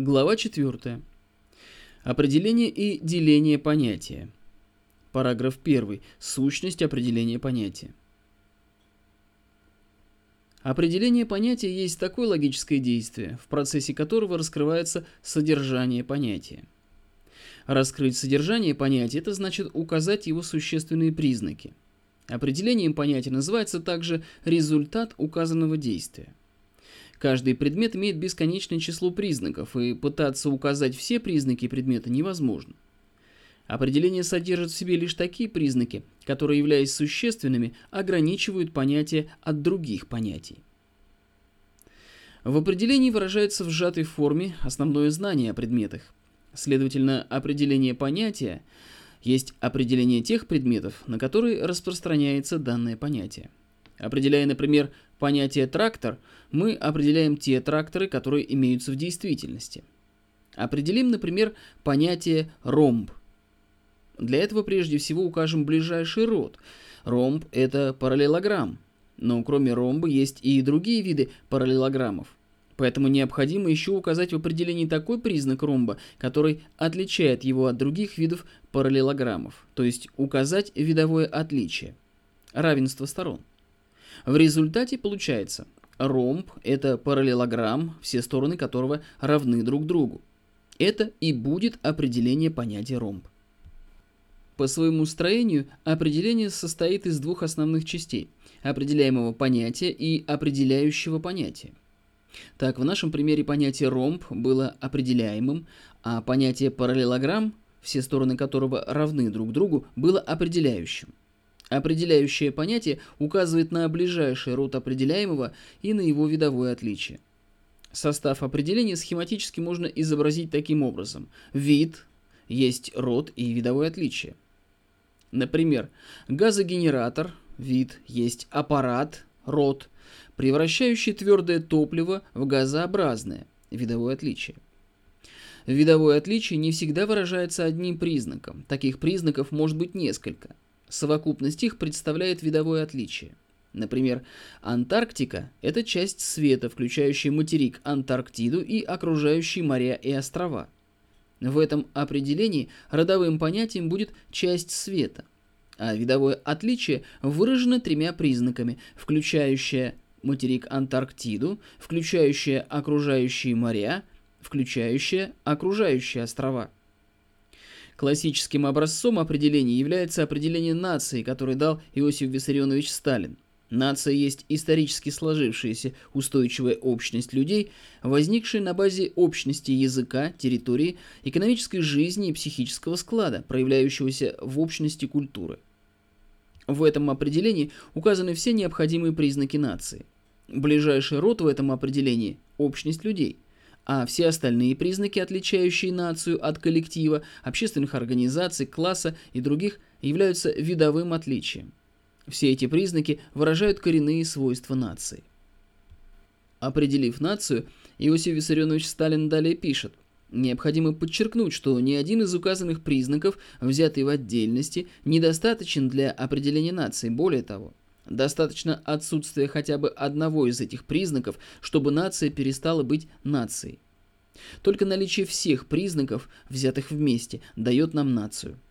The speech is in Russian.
Глава 4. Определение и деление понятия. Параграф 1. Сущность определения понятия. Определение понятия есть такое логическое действие, в процессе которого раскрывается содержание понятия. Раскрыть содержание понятия – это значит указать его существенные признаки. Определением понятия называется также результат указанного действия. Каждый предмет имеет бесконечное число признаков, и пытаться указать все признаки предмета невозможно. Определение содержит в себе лишь такие признаки, которые, являясь существенными, ограничивают понятие от других понятий. В определении выражается в сжатой форме основное знание о предметах. Следовательно, определение понятия есть определение тех предметов, на которые распространяется данное понятие. Определяя, например, понятие «трактор», мы определяем те тракторы, которые имеются в действительности. Определим, например, понятие «ромб». Для этого прежде всего укажем ближайший род. Ромб – это параллелограмм. Но кроме ромба есть и другие виды параллелограммов. Поэтому необходимо еще указать в определении такой признак ромба, который отличает его от других видов параллелограммов, то есть указать видовое отличие, равенство сторон. В результате получается, ромб – это параллелограмм, все стороны которого равны друг другу. Это и будет определение понятия ромб. По своему строению определение состоит из двух основных частей – определяемого понятия и определяющего понятия. Так, в нашем примере понятие ромб было определяемым, а понятие параллелограмм, все стороны которого равны друг другу, было определяющим. Определяющее понятие указывает на ближайший род определяемого и на его видовое отличие. Состав определения схематически можно изобразить таким образом. Вид есть род и видовое отличие. Например, газогенератор, вид, есть аппарат, род, превращающий твердое топливо в газообразное, видовое отличие. Видовое отличие не всегда выражается одним признаком. Таких признаков может быть несколько – Совокупность их представляет видовое отличие. Например, Антарктика – это часть света, включающая материк Антарктиду и окружающие моря и острова. В этом определении родовым понятием будет часть света, а видовое отличие выражено тремя признаками, включающее материк Антарктиду, включающее окружающие моря, включающее окружающие острова. Классическим образцом определения является определение нации, которое дал Иосиф Виссарионович Сталин. Нация есть исторически сложившаяся устойчивая общность людей, возникшая на базе общности языка, территории, экономической жизни и психического склада, проявляющегося в общности культуры. В этом определении указаны все необходимые признаки нации. Ближайший род в этом определении – общность людей – а все остальные признаки, отличающие нацию от коллектива, общественных организаций, класса и других, являются видовым отличием. Все эти признаки выражают коренные свойства нации. Определив нацию, Иосиф Виссарионович Сталин далее пишет – Необходимо подчеркнуть, что ни один из указанных признаков, взятый в отдельности, недостаточен для определения нации. Более того, Достаточно отсутствия хотя бы одного из этих признаков, чтобы нация перестала быть нацией. Только наличие всех признаков, взятых вместе, дает нам нацию –